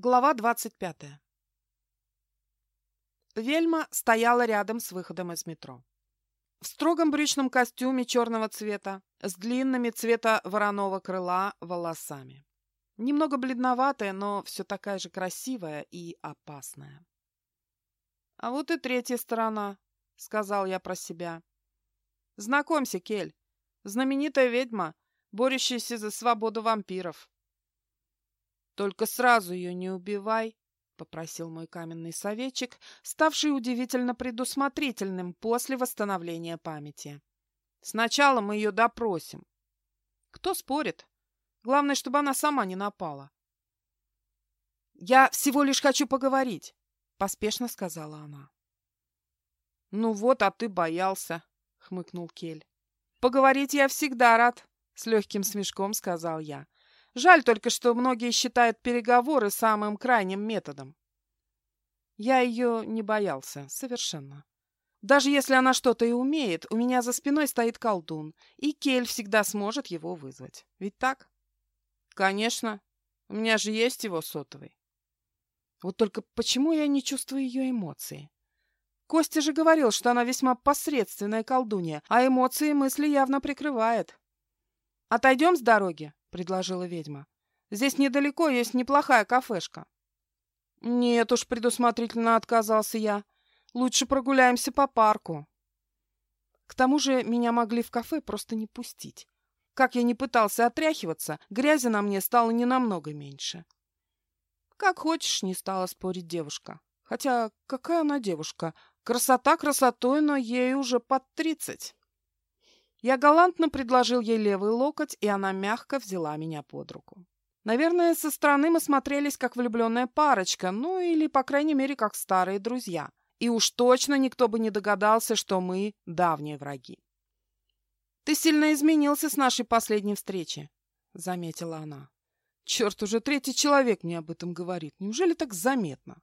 Глава двадцать пятая. Вельма стояла рядом с выходом из метро. В строгом брючном костюме черного цвета, с длинными цвета вороного крыла волосами. Немного бледноватая, но все такая же красивая и опасная. «А вот и третья сторона», — сказал я про себя. «Знакомься, Кель, знаменитая ведьма, борющаяся за свободу вампиров». Только сразу ее не убивай, — попросил мой каменный советчик, ставший удивительно предусмотрительным после восстановления памяти. Сначала мы ее допросим. Кто спорит? Главное, чтобы она сама не напала. «Я всего лишь хочу поговорить», — поспешно сказала она. «Ну вот, а ты боялся», — хмыкнул Кель. «Поговорить я всегда рад», — с легким смешком сказал я. Жаль только, что многие считают переговоры самым крайним методом. Я ее не боялся, совершенно. Даже если она что-то и умеет, у меня за спиной стоит колдун, и Кель всегда сможет его вызвать. Ведь так? Конечно. У меня же есть его сотовый. Вот только почему я не чувствую ее эмоции? Костя же говорил, что она весьма посредственная колдунья, а эмоции и мысли явно прикрывает. Отойдем с дороги, — предложила ведьма. «Здесь недалеко есть неплохая кафешка». «Нет уж», — предусмотрительно отказался я. «Лучше прогуляемся по парку». К тому же меня могли в кафе просто не пустить. Как я не пытался отряхиваться, грязи на мне стало не намного меньше. «Как хочешь», — не стала спорить девушка. Хотя какая она девушка? Красота красотой, но ей уже под тридцать. Я галантно предложил ей левый локоть, и она мягко взяла меня под руку. Наверное, со стороны мы смотрелись как влюбленная парочка, ну или, по крайней мере, как старые друзья. И уж точно никто бы не догадался, что мы давние враги. «Ты сильно изменился с нашей последней встречи», — заметила она. «Черт, уже третий человек мне об этом говорит. Неужели так заметно?»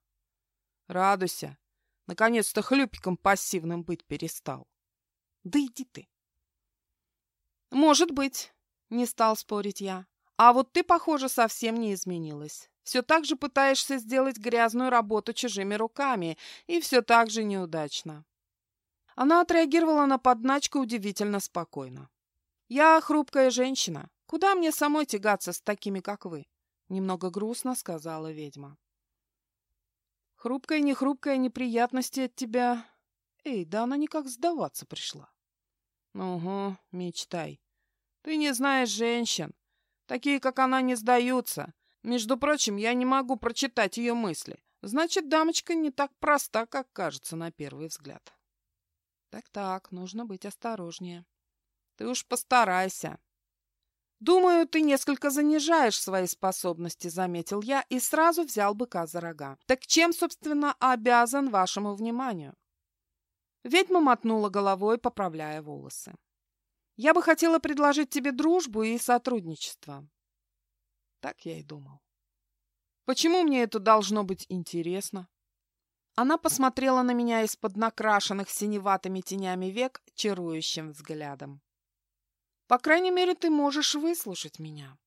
«Радуйся. Наконец-то хлюпиком пассивным быть перестал». «Да иди ты!» «Может быть», — не стал спорить я. «А вот ты, похоже, совсем не изменилась. Все так же пытаешься сделать грязную работу чужими руками, и все так же неудачно». Она отреагировала на подначку удивительно спокойно. «Я хрупкая женщина. Куда мне самой тягаться с такими, как вы?» Немного грустно сказала ведьма. «Хрупкая, не хрупкая, неприятности от тебя...» «Эй, да она никак сдаваться пришла». «Угу, мечтай. Ты не знаешь женщин. Такие, как она, не сдаются. Между прочим, я не могу прочитать ее мысли. Значит, дамочка не так проста, как кажется на первый взгляд. Так-так, нужно быть осторожнее. Ты уж постарайся. Думаю, ты несколько занижаешь свои способности, заметил я и сразу взял быка за рога. Так чем, собственно, обязан вашему вниманию? Ведьма мотнула головой, поправляя волосы. Я бы хотела предложить тебе дружбу и сотрудничество. Так я и думал. Почему мне это должно быть интересно? Она посмотрела на меня из-под накрашенных синеватыми тенями век чарующим взглядом. По крайней мере, ты можешь выслушать меня.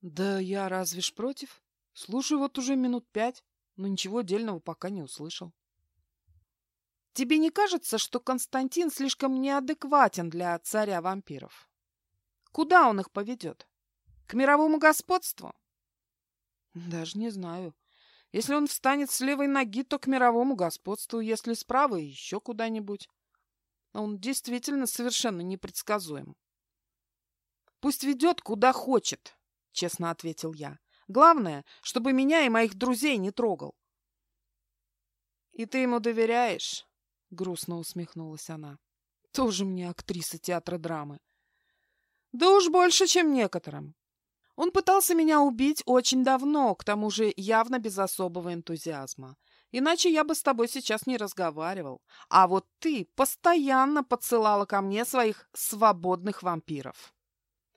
Да я разве ж против? Слушаю вот уже минут пять, но ничего дельного пока не услышал. Тебе не кажется, что Константин слишком неадекватен для царя вампиров? Куда он их поведет? К мировому господству? Даже не знаю. Если он встанет с левой ноги, то к мировому господству, если с правой, еще куда-нибудь. Он действительно совершенно непредсказуем. Пусть ведет куда хочет, честно ответил я. Главное, чтобы меня и моих друзей не трогал. И ты ему доверяешь? Грустно усмехнулась она. Тоже мне актриса театра драмы. Да уж больше, чем некоторым. Он пытался меня убить очень давно, к тому же явно без особого энтузиазма. Иначе я бы с тобой сейчас не разговаривал. А вот ты постоянно подсылала ко мне своих свободных вампиров.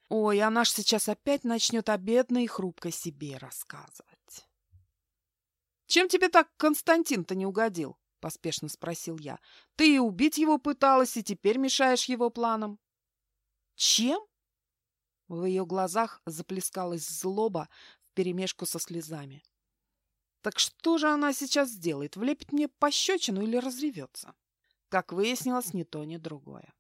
Ой, она ж сейчас опять начнет о бедной и хрупкой себе рассказывать. Чем тебе так Константин-то не угодил? Поспешно спросил я. Ты и убить его пыталась, и теперь мешаешь его планам. Чем? В ее глазах заплескалась злоба вперемешку со слезами. Так что же она сейчас сделает? Влепит мне пощечину или разревется? Как выяснилось, ни то, ни другое.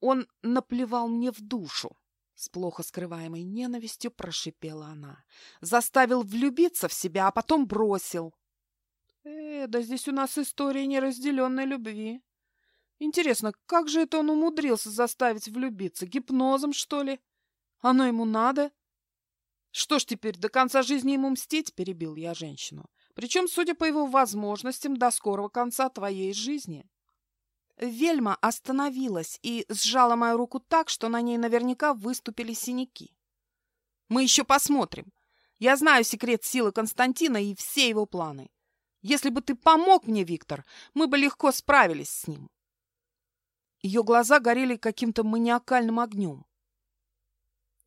Он наплевал мне в душу. С плохо скрываемой ненавистью прошипела она. Заставил влюбиться в себя, а потом бросил. Э, да здесь у нас история неразделенной любви. Интересно, как же это он умудрился заставить влюбиться? Гипнозом, что ли? Оно ему надо? Что ж теперь, до конца жизни ему мстить? Перебил я женщину. Причем, судя по его возможностям, до скорого конца твоей жизни. Вельма остановилась и сжала мою руку так, что на ней наверняка выступили синяки. Мы еще посмотрим. Я знаю секрет силы Константина и все его планы. Если бы ты помог мне, Виктор, мы бы легко справились с ним. Ее глаза горели каким-то маниакальным огнем.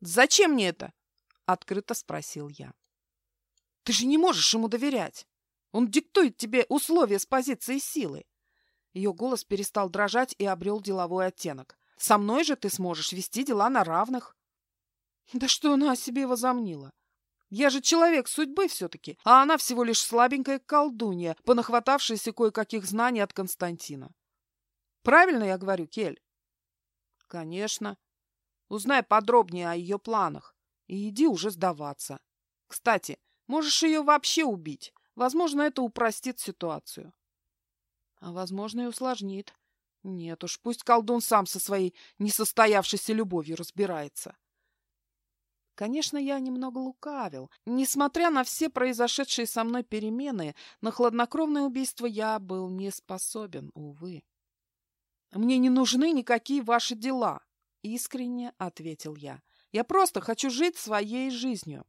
«Зачем мне это?» — открыто спросил я. «Ты же не можешь ему доверять. Он диктует тебе условия с позиции силы». Ее голос перестал дрожать и обрел деловой оттенок. «Со мной же ты сможешь вести дела на равных». «Да что она о себе возомнила? Я же человек судьбы все-таки, а она всего лишь слабенькая колдунья, понахватавшаяся кое-каких знаний от Константина. Правильно я говорю, Кель? Конечно. Узнай подробнее о ее планах и иди уже сдаваться. Кстати, можешь ее вообще убить. Возможно, это упростит ситуацию. А возможно, и усложнит. Нет уж, пусть колдун сам со своей несостоявшейся любовью разбирается. Конечно, я немного лукавил. Несмотря на все произошедшие со мной перемены, на хладнокровное убийство я был не способен, увы. «Мне не нужны никакие ваши дела», — искренне ответил я. «Я просто хочу жить своей жизнью.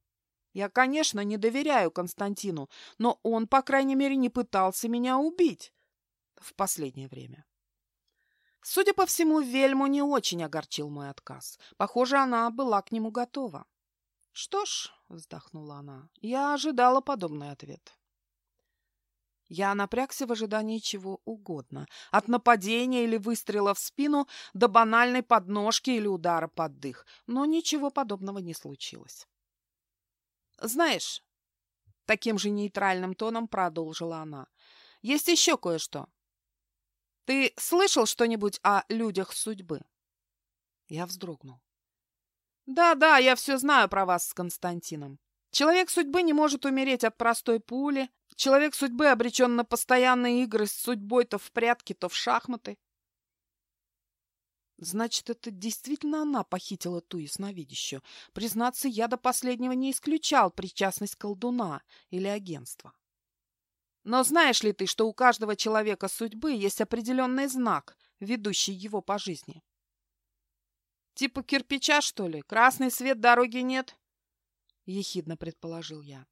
Я, конечно, не доверяю Константину, но он, по крайней мере, не пытался меня убить в последнее время». Судя по всему, Вельму не очень огорчил мой отказ. Похоже, она была к нему готова. «Что ж», — вздохнула она, — «я ожидала подобный ответ». Я напрягся в ожидании чего угодно. От нападения или выстрела в спину до банальной подножки или удара под дых. Но ничего подобного не случилось. «Знаешь...» — таким же нейтральным тоном продолжила она. «Есть еще кое-что. Ты слышал что-нибудь о людях судьбы?» Я вздрогнул. Да-да, я все знаю про вас с Константином. Человек судьбы не может умереть от простой пули. Человек судьбы обречен на постоянные игры с судьбой то в прятки, то в шахматы. Значит, это действительно она похитила ту ясновидящую. Признаться, я до последнего не исключал причастность колдуна или агентства. Но знаешь ли ты, что у каждого человека судьбы есть определенный знак, ведущий его по жизни? Типа кирпича, что ли? Красный свет, дороги нет? Ехидно предположил я.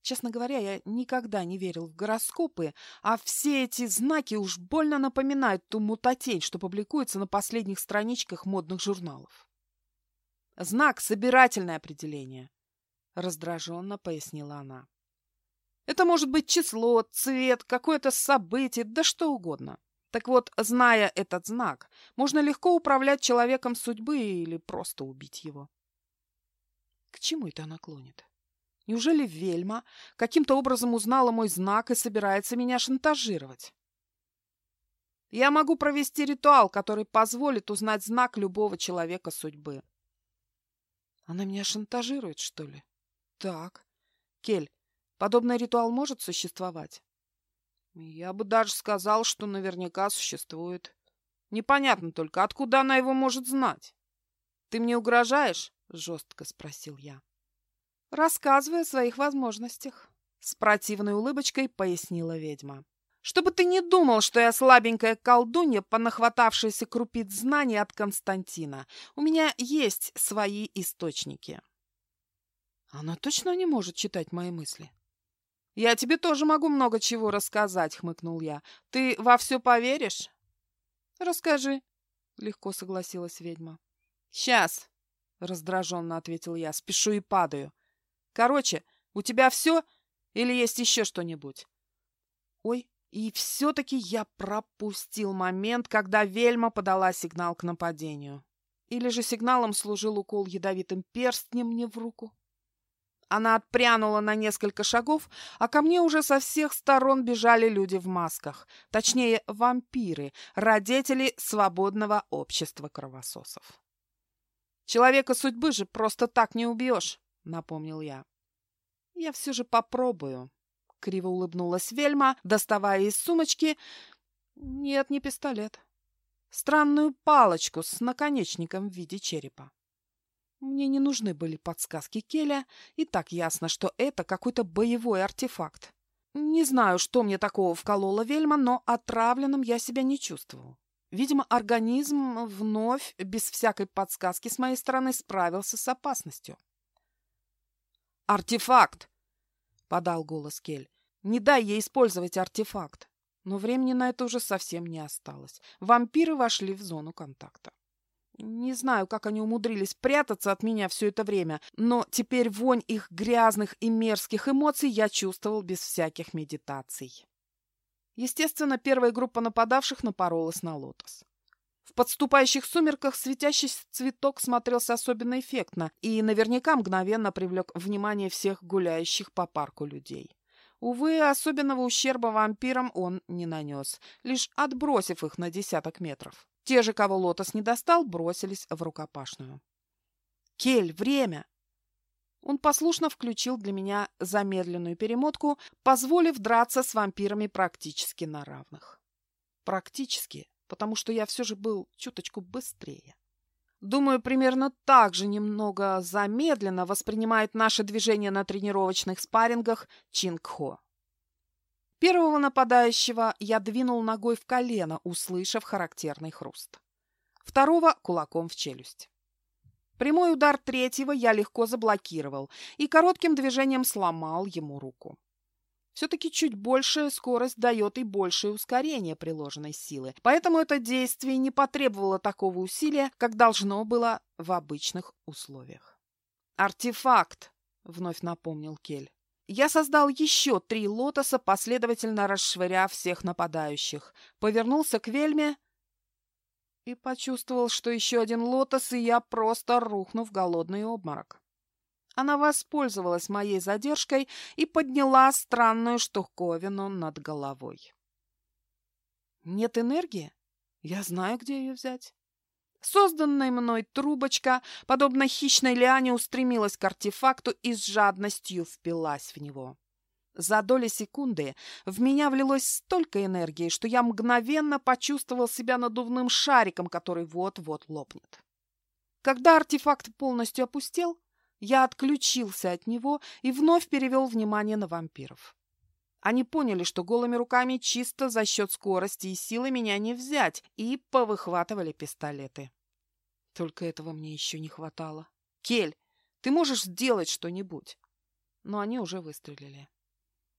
Честно говоря, я никогда не верил в гороскопы, а все эти знаки уж больно напоминают ту мутатень, что публикуется на последних страничках модных журналов. Знак — собирательное определение, — раздраженно пояснила она. Это может быть число, цвет, какое-то событие, да что угодно. Так вот, зная этот знак, можно легко управлять человеком судьбы или просто убить его. К чему это она клонит? Неужели Вельма каким-то образом узнала мой знак и собирается меня шантажировать? Я могу провести ритуал, который позволит узнать знак любого человека судьбы. Она меня шантажирует, что ли? Так. Кель, подобный ритуал может существовать? Я бы даже сказал, что наверняка существует. Непонятно только, откуда она его может знать. Ты мне угрожаешь? Жестко спросил я. Рассказывай о своих возможностях. С противной улыбочкой пояснила ведьма. Чтобы ты не думал, что я слабенькая колдунья, понахватавшаяся крупиц знаний от Константина. У меня есть свои источники. Она точно не может читать мои мысли? «Я тебе тоже могу много чего рассказать», — хмыкнул я. «Ты во все поверишь?» «Расскажи», — легко согласилась ведьма. «Сейчас», — раздраженно ответил я, — «спешу и падаю. Короче, у тебя все или есть еще что-нибудь?» «Ой, и все-таки я пропустил момент, когда Вельма подала сигнал к нападению. Или же сигналом служил укол ядовитым перстнем мне в руку?» Она отпрянула на несколько шагов, а ко мне уже со всех сторон бежали люди в масках. Точнее, вампиры, родители свободного общества кровососов. «Человека судьбы же просто так не убьешь», — напомнил я. «Я все же попробую», — криво улыбнулась Вельма, доставая из сумочки... Нет, не пистолет. Странную палочку с наконечником в виде черепа. Мне не нужны были подсказки Келя, и так ясно, что это какой-то боевой артефакт. Не знаю, что мне такого вколола Вельма, но отравленным я себя не чувствовал. Видимо, организм вновь, без всякой подсказки с моей стороны, справился с опасностью. «Артефакт!» — подал голос Кель. «Не дай ей использовать артефакт!» Но времени на это уже совсем не осталось. Вампиры вошли в зону контакта. Не знаю, как они умудрились прятаться от меня все это время, но теперь вонь их грязных и мерзких эмоций я чувствовал без всяких медитаций. Естественно, первая группа нападавших напоролась на лотос. В подступающих сумерках светящийся цветок смотрелся особенно эффектно и наверняка мгновенно привлек внимание всех гуляющих по парку людей. Увы, особенного ущерба вампирам он не нанес, лишь отбросив их на десяток метров. Те же, кого Лотос не достал, бросились в рукопашную. «Кель, время!» Он послушно включил для меня замедленную перемотку, позволив драться с вампирами практически на равных. Практически, потому что я все же был чуточку быстрее. Думаю, примерно так же немного замедленно воспринимает наше движение на тренировочных спаррингах Чингхо. Первого нападающего я двинул ногой в колено, услышав характерный хруст. Второго — кулаком в челюсть. Прямой удар третьего я легко заблокировал и коротким движением сломал ему руку. Все-таки чуть большая скорость дает и большее ускорение приложенной силы, поэтому это действие не потребовало такого усилия, как должно было в обычных условиях. «Артефакт!» — вновь напомнил Кель. Я создал еще три лотоса, последовательно расшвыряв всех нападающих. Повернулся к Вельме и почувствовал, что еще один лотос, и я просто рухну в голодный обморок. Она воспользовалась моей задержкой и подняла странную штуковину над головой. Нет энергии? Я знаю, где ее взять. Созданная мной трубочка, подобно хищной лиане, устремилась к артефакту и с жадностью впилась в него. За доли секунды в меня влилось столько энергии, что я мгновенно почувствовал себя надувным шариком, который вот-вот лопнет. Когда артефакт полностью опустел, я отключился от него и вновь перевел внимание на вампиров. Они поняли, что голыми руками чисто за счет скорости и силы меня не взять, и повыхватывали пистолеты. Только этого мне еще не хватало. «Кель, ты можешь сделать что-нибудь?» Но они уже выстрелили.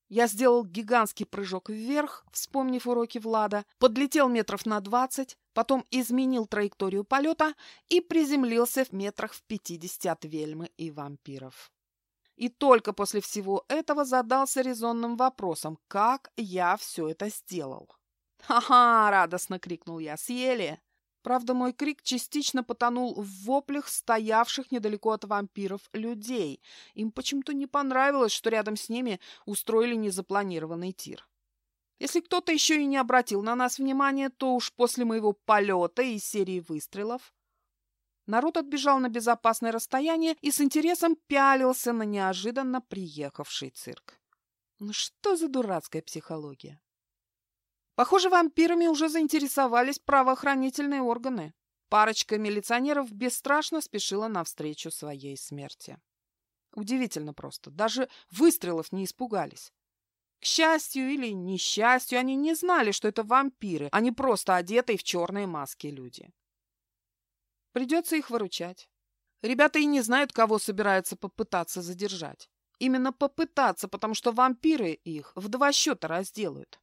Я сделал гигантский прыжок вверх, вспомнив уроки Влада, подлетел метров на двадцать, потом изменил траекторию полета и приземлился в метрах в пятидесяти от вельмы и вампиров. И только после всего этого задался резонным вопросом, как я все это сделал. «Ха-ха!» — радостно крикнул я. «Съели!» Правда, мой крик частично потонул в воплях стоявших недалеко от вампиров людей. Им почему-то не понравилось, что рядом с ними устроили незапланированный тир. Если кто-то еще и не обратил на нас внимания, то уж после моего полета и серии выстрелов Народ отбежал на безопасное расстояние и с интересом пялился на неожиданно приехавший цирк. Ну что за дурацкая психология? Похоже, вампирами уже заинтересовались правоохранительные органы. Парочка милиционеров бесстрашно спешила навстречу своей смерти. Удивительно просто. Даже выстрелов не испугались. К счастью или несчастью, они не знали, что это вампиры, а не просто одетые в черные маски люди. Придется их выручать. Ребята и не знают, кого собираются попытаться задержать. Именно попытаться, потому что вампиры их в два счета разделают.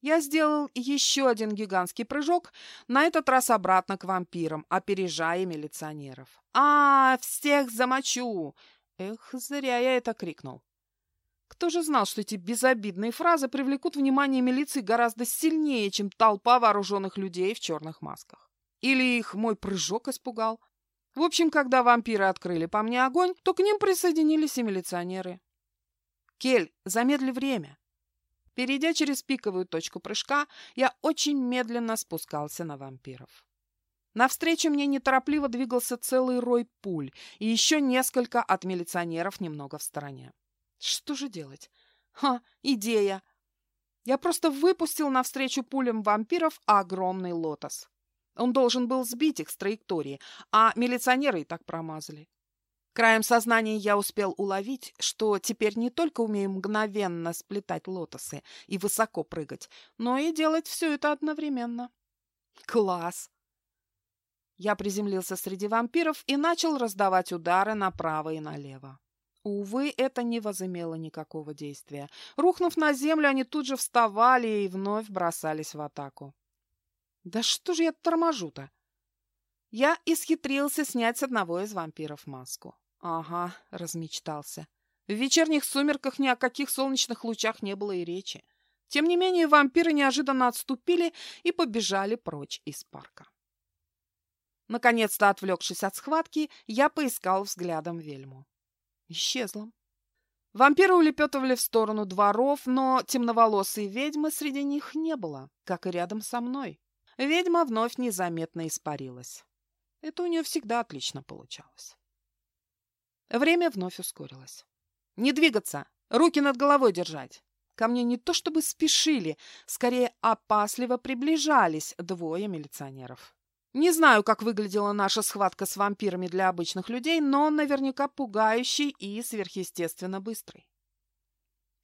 Я сделал еще один гигантский прыжок, на этот раз обратно к вампирам, опережая милиционеров. «А, всех замочу!» Эх, зря я это крикнул. Кто же знал, что эти безобидные фразы привлекут внимание милиции гораздо сильнее, чем толпа вооруженных людей в черных масках? Или их мой прыжок испугал? В общем, когда вампиры открыли по мне огонь, то к ним присоединились и милиционеры. Кель, замедли время. Перейдя через пиковую точку прыжка, я очень медленно спускался на вампиров. Навстречу мне неторопливо двигался целый рой пуль и еще несколько от милиционеров немного в стороне. Что же делать? Ха, идея! Я просто выпустил навстречу пулям вампиров огромный лотос. Он должен был сбить их с траектории, а милиционеры и так промазали. Краем сознания я успел уловить, что теперь не только умею мгновенно сплетать лотосы и высоко прыгать, но и делать все это одновременно. Класс! Я приземлился среди вампиров и начал раздавать удары направо и налево. Увы, это не возымело никакого действия. Рухнув на землю, они тут же вставали и вновь бросались в атаку. Да что же я торможу-то? Я исхитрился снять с одного из вампиров маску. Ага, размечтался. В вечерних сумерках ни о каких солнечных лучах не было и речи. Тем не менее, вампиры неожиданно отступили и побежали прочь из парка. Наконец-то, отвлекшись от схватки, я поискал взглядом вельму. Исчезла. Вампиры улепетывали в сторону дворов, но темноволосой ведьмы среди них не было, как и рядом со мной. Ведьма вновь незаметно испарилась. Это у нее всегда отлично получалось. Время вновь ускорилось. «Не двигаться! Руки над головой держать!» Ко мне не то чтобы спешили, скорее опасливо приближались двое милиционеров. Не знаю, как выглядела наша схватка с вампирами для обычных людей, но наверняка пугающий и сверхъестественно быстрый.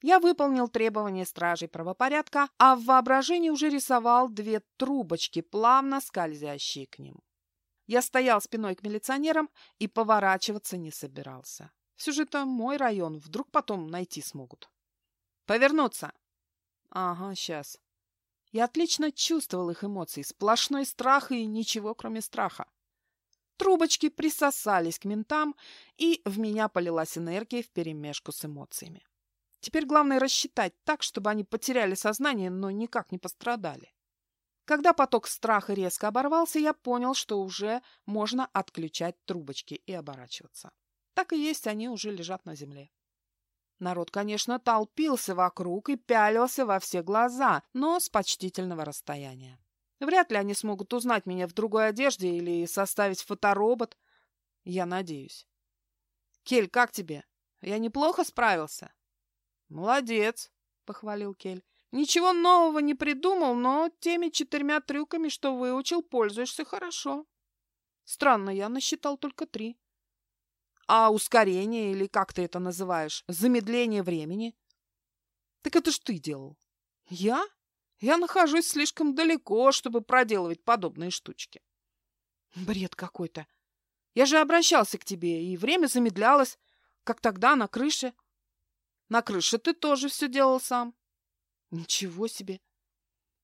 Я выполнил требования стражей правопорядка, а в воображении уже рисовал две трубочки, плавно скользящие к ним. Я стоял спиной к милиционерам и поворачиваться не собирался. Все же это мой район, вдруг потом найти смогут. Повернуться. Ага, сейчас. Я отлично чувствовал их эмоции, сплошной страх и ничего, кроме страха. Трубочки присосались к ментам, и в меня полилась энергия вперемешку с эмоциями. Теперь главное рассчитать так, чтобы они потеряли сознание, но никак не пострадали. Когда поток страха резко оборвался, я понял, что уже можно отключать трубочки и оборачиваться. Так и есть, они уже лежат на земле. Народ, конечно, толпился вокруг и пялился во все глаза, но с почтительного расстояния. Вряд ли они смогут узнать меня в другой одежде или составить фоторобот. Я надеюсь. Кель, как тебе? Я неплохо справился? Молодец, похвалил Кель. Ничего нового не придумал, но теми четырьмя трюками, что выучил, пользуешься хорошо. Странно, я насчитал только три. А ускорение, или как ты это называешь, замедление времени? Так это ж ты делал. Я? Я нахожусь слишком далеко, чтобы проделывать подобные штучки. Бред какой-то. Я же обращался к тебе, и время замедлялось, как тогда на крыше. На крыше ты тоже все делал сам. Ничего себе.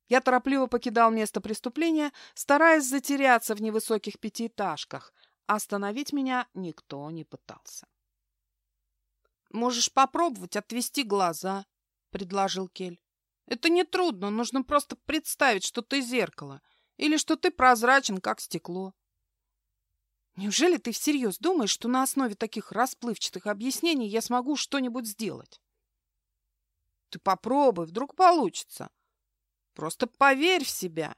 Я торопливо покидал место преступления, стараясь затеряться в невысоких пятиэтажках, Остановить меня никто не пытался. «Можешь попробовать отвести глаза», — предложил Кель. «Это нетрудно, нужно просто представить, что ты зеркало или что ты прозрачен, как стекло». «Неужели ты всерьез думаешь, что на основе таких расплывчатых объяснений я смогу что-нибудь сделать?» «Ты попробуй, вдруг получится. Просто поверь в себя».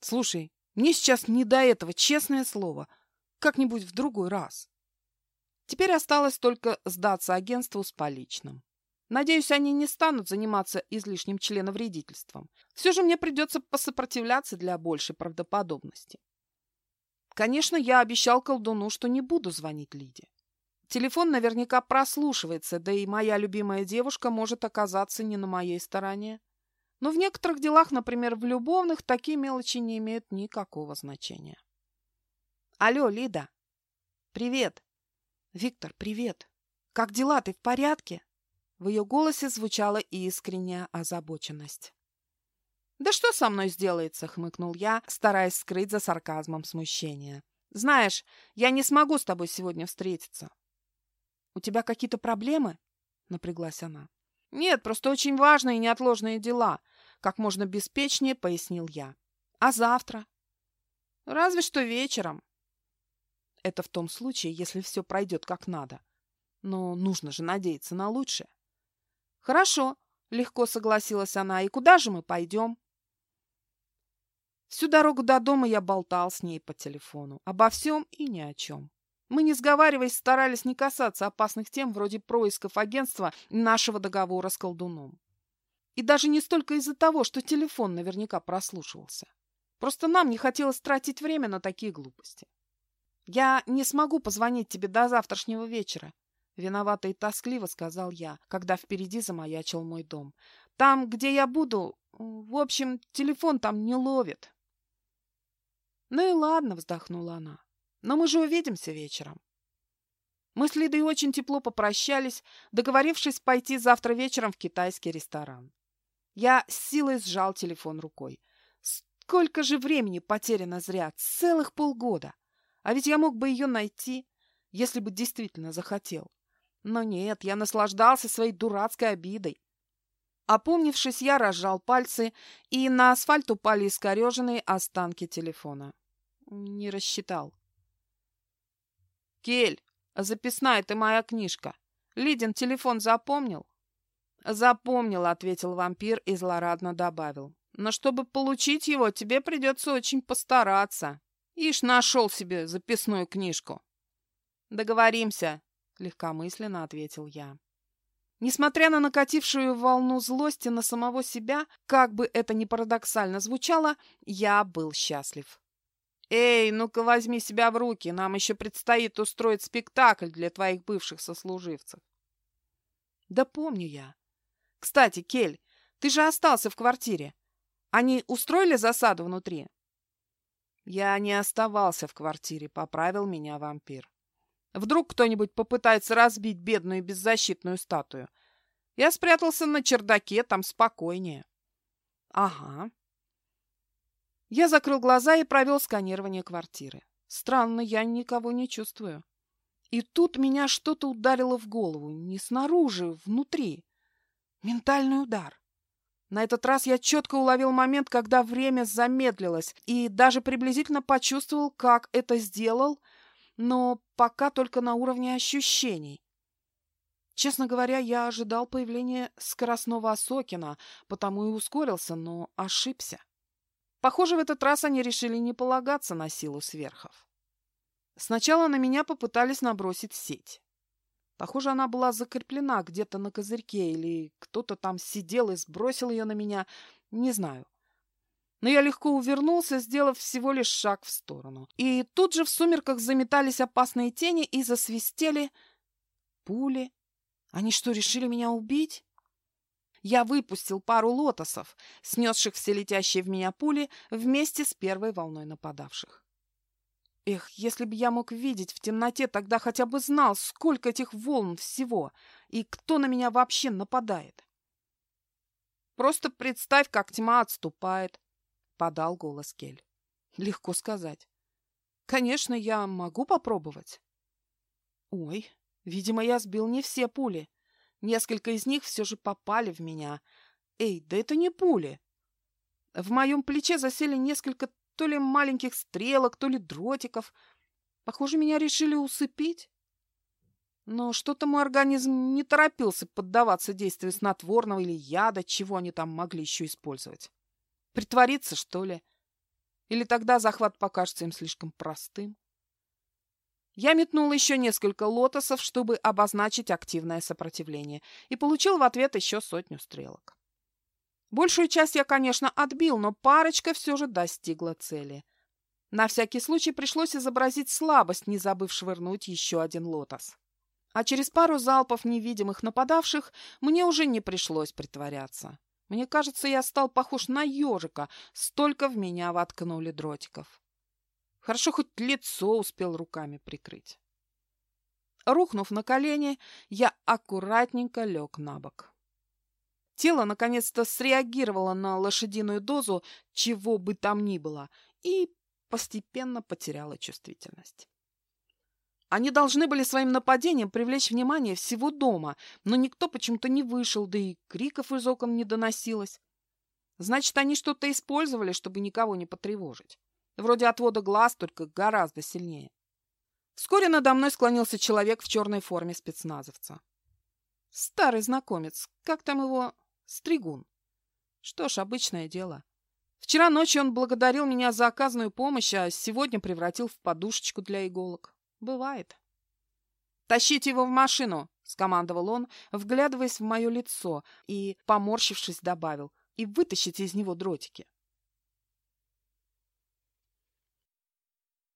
«Слушай, мне сейчас не до этого, честное слово. Как-нибудь в другой раз. Теперь осталось только сдаться агентству с поличным. Надеюсь, они не станут заниматься излишним членовредительством. Все же мне придется посопротивляться для большей правдоподобности. Конечно, я обещал колдуну, что не буду звонить Лиде. Телефон наверняка прослушивается, да и моя любимая девушка может оказаться не на моей стороне. Но в некоторых делах, например, в любовных, такие мелочи не имеют никакого значения. Алло, Лида. Привет. Виктор, привет. Как дела? Ты в порядке? В ее голосе звучала искренняя озабоченность. «Да что со мной сделается?» — хмыкнул я, стараясь скрыть за сарказмом смущение. «Знаешь, я не смогу с тобой сегодня встретиться». «У тебя какие-то проблемы?» — напряглась она. «Нет, просто очень важные и неотложные дела», — как можно беспечнее пояснил я. «А завтра?» «Разве что вечером. Это в том случае, если все пройдет как надо. Но нужно же надеяться на лучшее. Хорошо, легко согласилась она. И куда же мы пойдем? Всю дорогу до дома я болтал с ней по телефону. Обо всем и ни о чем. Мы, не сговариваясь, старались не касаться опасных тем вроде происков агентства нашего договора с колдуном. И даже не столько из-за того, что телефон наверняка прослушивался. Просто нам не хотелось тратить время на такие глупости. «Я не смогу позвонить тебе до завтрашнего вечера», — виновато и тоскливо сказал я, когда впереди замаячил мой дом. «Там, где я буду, в общем, телефон там не ловит». «Ну и ладно», — вздохнула она. «Но мы же увидимся вечером». Мы с Лидой очень тепло попрощались, договорившись пойти завтра вечером в китайский ресторан. Я с силой сжал телефон рукой. Сколько же времени потеряно зря? Целых полгода. А ведь я мог бы ее найти, если бы действительно захотел. Но нет, я наслаждался своей дурацкой обидой. Опомнившись, я разжал пальцы, и на асфальт упали искореженные останки телефона. Не рассчитал. «Кель, записная ты моя книжка. Лидин телефон запомнил?» «Запомнил», — ответил вампир и злорадно добавил. «Но чтобы получить его, тебе придется очень постараться. Ишь, нашел себе записную книжку». «Договоримся», — легкомысленно ответил я. Несмотря на накатившую волну злости на самого себя, как бы это ни парадоксально звучало, я был счастлив. «Эй, ну-ка возьми себя в руки, нам еще предстоит устроить спектакль для твоих бывших сослуживцев». «Да помню я. Кстати, Кель, ты же остался в квартире. Они устроили засаду внутри?» «Я не оставался в квартире», — поправил меня вампир. Вдруг кто-нибудь попытается разбить бедную беззащитную статую. Я спрятался на чердаке, там спокойнее. Ага. Я закрыл глаза и провел сканирование квартиры. Странно, я никого не чувствую. И тут меня что-то ударило в голову. Не снаружи, внутри. Ментальный удар. На этот раз я четко уловил момент, когда время замедлилось, и даже приблизительно почувствовал, как это сделал — но пока только на уровне ощущений. Честно говоря, я ожидал появления скоростного Осокина, потому и ускорился, но ошибся. Похоже, в этот раз они решили не полагаться на силу сверхов. Сначала на меня попытались набросить сеть. Похоже, она была закреплена где-то на козырьке, или кто-то там сидел и сбросил ее на меня, не знаю но я легко увернулся, сделав всего лишь шаг в сторону. И тут же в сумерках заметались опасные тени и засвистели пули. Они что, решили меня убить? Я выпустил пару лотосов, снесших все летящие в меня пули, вместе с первой волной нападавших. Эх, если бы я мог видеть в темноте, тогда хотя бы знал, сколько этих волн всего, и кто на меня вообще нападает. Просто представь, как тьма отступает, — подал голос Кель. «Легко сказать. Конечно, я могу попробовать». «Ой, видимо, я сбил не все пули. Несколько из них все же попали в меня. Эй, да это не пули. В моем плече засели несколько то ли маленьких стрелок, то ли дротиков. Похоже, меня решили усыпить. Но что-то мой организм не торопился поддаваться действию снотворного или яда, чего они там могли еще использовать. Притвориться, что ли? Или тогда захват покажется им слишком простым? Я метнул еще несколько лотосов, чтобы обозначить активное сопротивление, и получил в ответ еще сотню стрелок. Большую часть я, конечно, отбил, но парочка все же достигла цели. На всякий случай пришлось изобразить слабость, не забыв швырнуть еще один лотос. А через пару залпов невидимых нападавших мне уже не пришлось притворяться. Мне кажется, я стал похож на ежика, столько в меня воткнули дротиков. Хорошо, хоть лицо успел руками прикрыть. Рухнув на колени, я аккуратненько лег на бок. Тело наконец-то среагировало на лошадиную дозу, чего бы там ни было, и постепенно потеряло чувствительность. Они должны были своим нападением привлечь внимание всего дома, но никто почему-то не вышел, да и криков из окон не доносилось. Значит, они что-то использовали, чтобы никого не потревожить. Вроде отвода глаз, только гораздо сильнее. Вскоре надо мной склонился человек в черной форме спецназовца. Старый знакомец, как там его, Стригун. Что ж, обычное дело. Вчера ночью он благодарил меня за оказанную помощь, а сегодня превратил в подушечку для иголок. Бывает. «Тащите его в машину!» — скомандовал он, вглядываясь в мое лицо и, поморщившись, добавил. «И вытащите из него дротики».